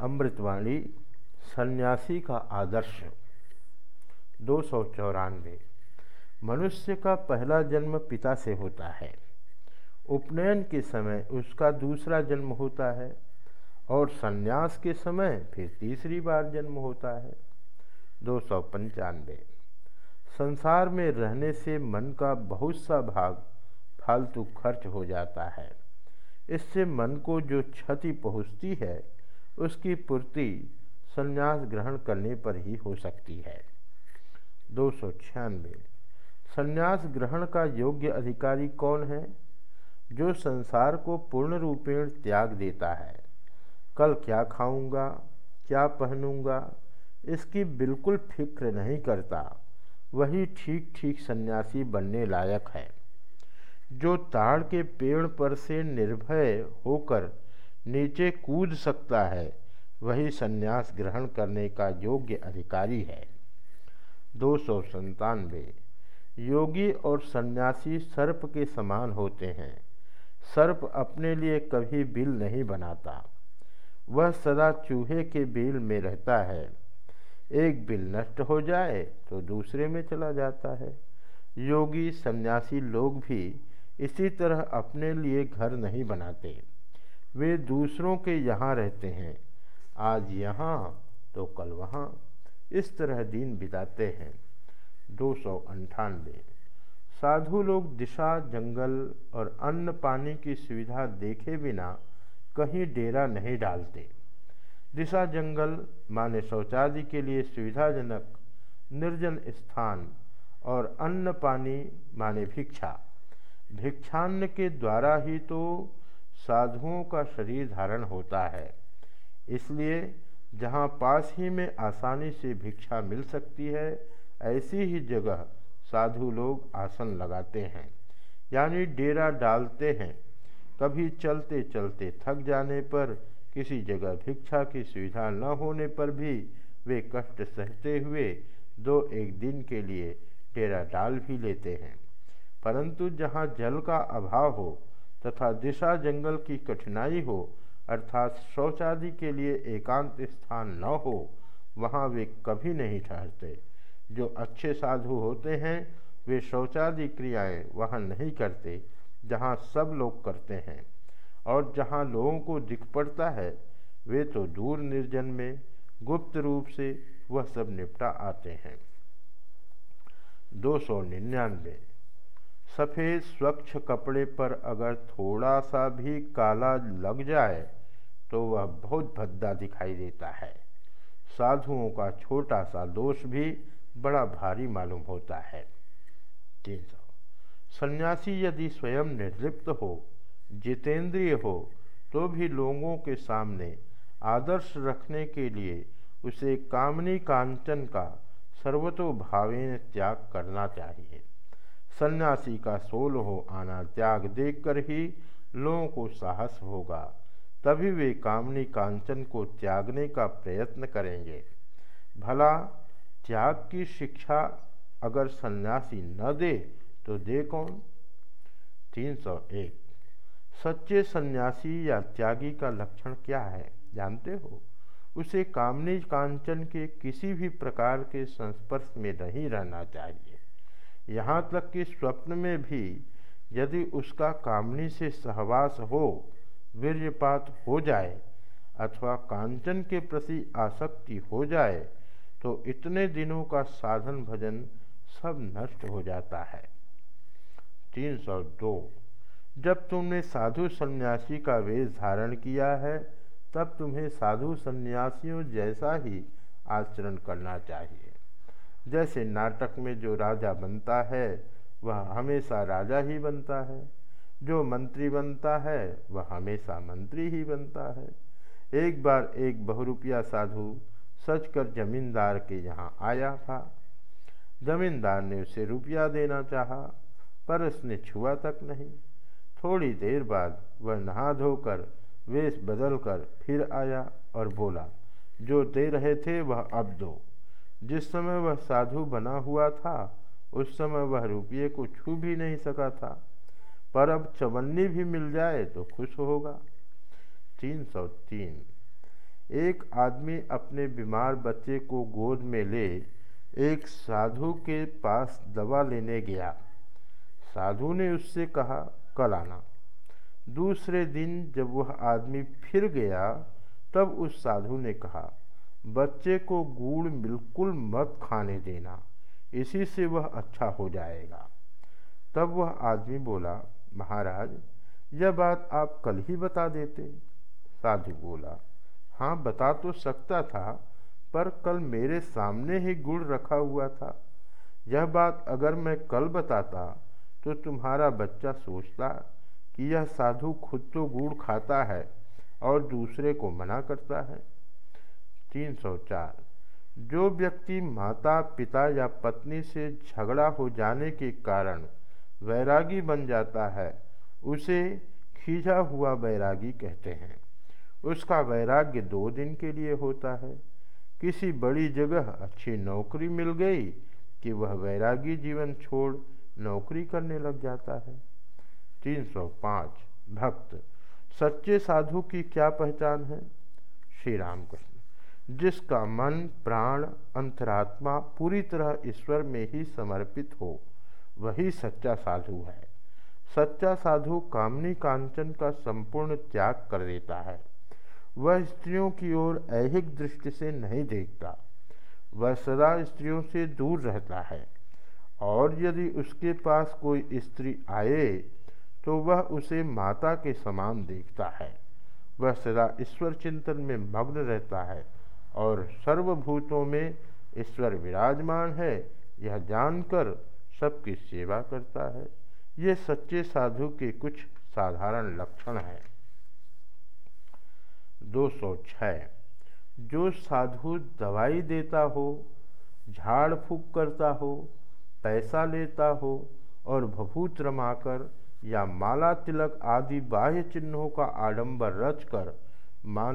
अमृतवाणी, सन्यासी का आदर्श, दो सौ चौरानवे। मनुष्य का पहला जन्म पिता से होता है। उपनयन के समय उसका दूसरा जन्म होता है और सन्यास के समय फिर तीसरी बार जन्म होता है। दो सौ पंचानवे। संसार में रहने से मन का बहुत सा भाग फालतू खर्च हो जाता है। इससे मन को जो क्षति पहुँचती है उसकी पूर्ति संन्यास ग्रहण करने पर ही हो सकती है। दो सौ छियानवे। संन्यास ग्रहण का योग्य अधिकारी कौन है? जो संसार को पूर्ण रूपेण त्याग देता है। कल क्या खाऊँगा, क्या पहनूँगा, इसकी बिल्कुल फ़िक्र नहीं करता। वही ठीक ठीक सन्यासी बनने लायक है। जो ताड़ के पेड़ पर से निर्भय होकर नीचे कूद सकता है, वही संन्यास ग्रहण करने का योग्य अधिकारी है। दो सौ संतानवे। योगी और सन्यासी सर्प के समान होते हैं। सर्प अपने लिए कभी बिल नहीं बनाता। वह सदा चूहे के बिल में रहता है। एक बिल नष्ट हो जाए तो दूसरे में चला जाता है। योगी, सन्यासी लोग भी इसी तरह अपने लिए घर नहीं बनाते। वे दूसरों के यहाँ रहते हैं। आज यहाँ तो कल वहाँ। इस तरह दिन बिताते हैं। दो सौ अंठानवे। साधु लोग दिशा, जंगल और अन्न पानी की सुविधा देखे बिना कहीं डेरा नहीं डालते। दिशा, जंगल माने शौचादि के लिए सुविधाजनक, निर्जन स्थान और अन्न पानी माने भिक्षा। भिक्षान्न के द्वारा ही तो साधुओं का शरीर धारण होता है। इसलिए जहाँ पास ही में आसानी से भिक्षा मिल सकती है, ऐसी ही जगह साधु लोग आसन लगाते हैं। यानी डेरा डालते हैं। कभी चलते चलते थक जाने पर, किसी जगह भिक्षा की सुविधा न होने पर भी वे कष्ट सहते हुए दो एक दिन के लिए डेरा डाल भी लेते हैं। परंतु जहाँ जल का अभाव हो तथा दिशा जंगल की कठिनाई हो, अर्थात शौचादि के लिए एकांत स्थान न हो, वहाँ वे कभी नहीं ठहरते। जो अच्छे साधु होते हैं, वे शौचादि क्रियाएँ वहाँ नहीं करते, जहाँ सब लोग करते हैं। और जहाँ लोगों को दिख पड़ता है, वे तो दूर निर्जन में गुप्त रूप से वह सब निपटा आते हैं। दो सौ निन्यानवे सफ़ेद स्वच्छ कपड़े पर अगर थोड़ा सा भी काला लग जाए तो वह बहुत भद्दा दिखाई देता है। साधुओं का छोटा सा दोष भी बड़ा भारी मालूम होता है। तीन सौ। सन्यासी यदि स्वयं निर्लिप्त हो, जितेंद्रिय हो तो भी लोगों के सामने आदर्श रखने के लिए उसे कामनी कांचन का सर्वतोभावेन त्याग करना चाहिए। सन्यासी का सोल हो आना त्याग देखकर ही लोगों को साहस होगा। तभी वे कामनी कांचन को त्यागने का प्रयत्न करेंगे। भला, त्याग की शिक्षा अगर सन्यासी न दे तो दे कौन? 301 सच्चे सन्यासी या त्यागी का लक्षण क्या है, जानते हो? उसे कामनी कांचन के किसी भी प्रकार के संस्पर्श में नहीं रहना चाहिए। यहाँ तक कि स्वप्न में भी यदि उसका कामनी से सहवास हो, वीर्यपात हो जाए अथवा कांचन के प्रति आसक्ति हो जाए तो इतने दिनों का साधन भजन सब नष्ट हो जाता है। 302 जब तुमने साधु सन्यासी का वेश धारण किया है, तब तुम्हें साधु सन्यासियों जैसा ही आचरण करना चाहिए। जैसे नाटक में जो राजा बनता है, वह हमेशा राजा ही बनता है। जो मंत्री बनता है, वह हमेशा मंत्री ही बनता है। एक बार एक बहुरुपया साधु सच कर जमींदार के यहाँ आया था। जमींदार ने उसे रुपया देना चाहा, पर उसने छुआ तक नहीं। थोड़ी देर बाद वह नहा धोकर वेश बदल कर फिर आया और बोला, जो दे रहे थे, वह अब दो। जिस समय वह साधु बना हुआ था, उस समय वह रुपये को छू भी नहीं सका था। पर अब चवन्नी भी मिल जाए तो खुश होगा। तीन सौ तीन। एक आदमी अपने बीमार बच्चे को गोद में ले एक साधु के पास दवा लेने गया। साधु ने उससे कहा कल आना दूसरे दिन जब वह आदमी फिर गया, तब उस साधु ने कहा बच्चे को गुड़ बिल्कुल मत खाने देना। इसी से वह अच्छा हो जाएगा। तब वह आदमी बोला, महाराज, यह बात आप कल ही बता देते। साधु बोला हाँ बता तो सकता था, पर कल मेरे सामने ही गुड़ रखा हुआ था। यह बात अगर मैं कल बताता तो तुम्हारा बच्चा सोचता कि यह साधु खुद तो गुड़ खाता है और दूसरे को मना करता है। 304 जो व्यक्ति माता, पिता या पत्नी से झगड़ा हो जाने के कारण वैरागी बन जाता है, उसे खींचा हुआ वैरागी कहते हैं। उसका वैराग्य दो दिन के लिए होता है। किसी बड़ी जगह अच्छी नौकरी मिल गई कि वह वैरागी जीवन छोड़ नौकरी करने लग जाता है। 305 भक्त, सच्चे साधु की क्या पहचान है? श्री रामकृष्ण। जिसका मन, प्राण, अंतरात्मा पूरी तरह ईश्वर में ही समर्पित हो, वही सच्चा साधु है। सच्चा साधु कामनी कांचन का संपूर्ण त्याग कर देता है। वह स्त्रियों की ओर ऐहिक दृष्टि से नहीं देखता। वह सदा स्त्रियों से दूर रहता है। और यदि उसके पास कोई स्त्री आए तो वह उसे माता के समान देखता है। वह सदा ईश्वर चिंतन में मग्न रहता है। और सर्वभूतों में ईश्वर विराजमान है, यह जानकर सबकी सेवा करता है। ये सच्चे साधु के कुछ साधारण लक्षण हैं। 206 जो साधु दवाई देता हो, झाड़ फूक करता हो, पैसा लेता हो और भभूत रमाकर या माला तिलक आदि बाह्य चिन्हों का आडंबर रचकर मान